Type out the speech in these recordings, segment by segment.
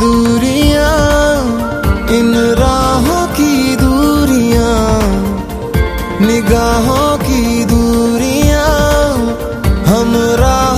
دوریاں ان راہوں کی دوریاں نگاہوں کی دوریاں ہم راہ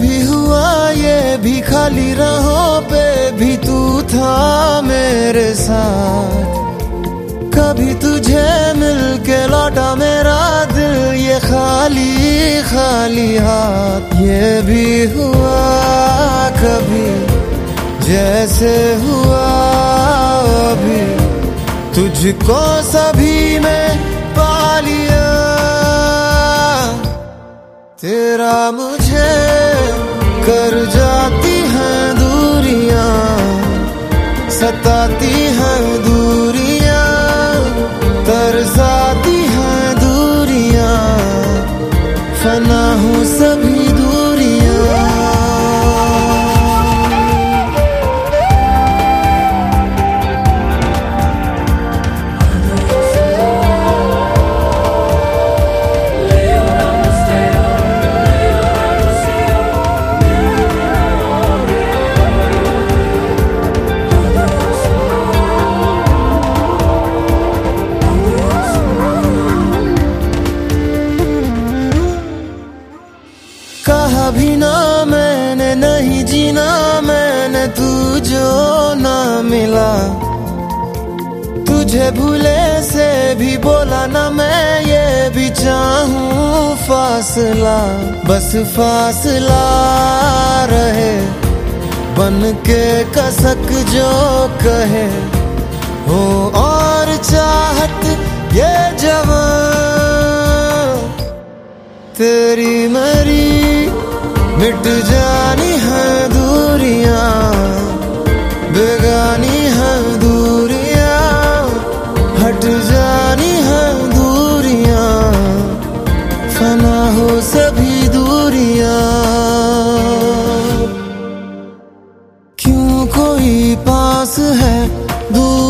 بھی ہوا یہ بھی خالی راہوں پہ بھی تو تھا میرے ساتھ۔ کبھی تجھے مل کے لوٹا میرا دل، یہ خالی خالی ہاتھ۔ یہ بھی ہوا کبھی، جیسے ہوا ابھی۔ تجھ کو سبھی میں پالیے تیرا مجھے کر جاتی ہیں دوریاں ستاتی ہیں دوریاں ترساتی ہیں دوریاں۔ فنا ہوں بھی نہ میں نے نہیں جینا، میں نے تو جو نہ ملا۔ تجھے بھولے سے بھی بولا نہ میں، یہ بھی چاہوں فاصلہ۔ بس فاصلہ رہے۔ بن کے کسک جو کہے۔ ہو اور چاہت یہ جوان۔ تیری مری مٹ جانی ہے دوریاں، بیگانی ہے دوریاں، ہٹ جانی ہے دوریاں، فنا ہو سبھی دوریاں۔ کیوں کوئی پاس ہے دور؟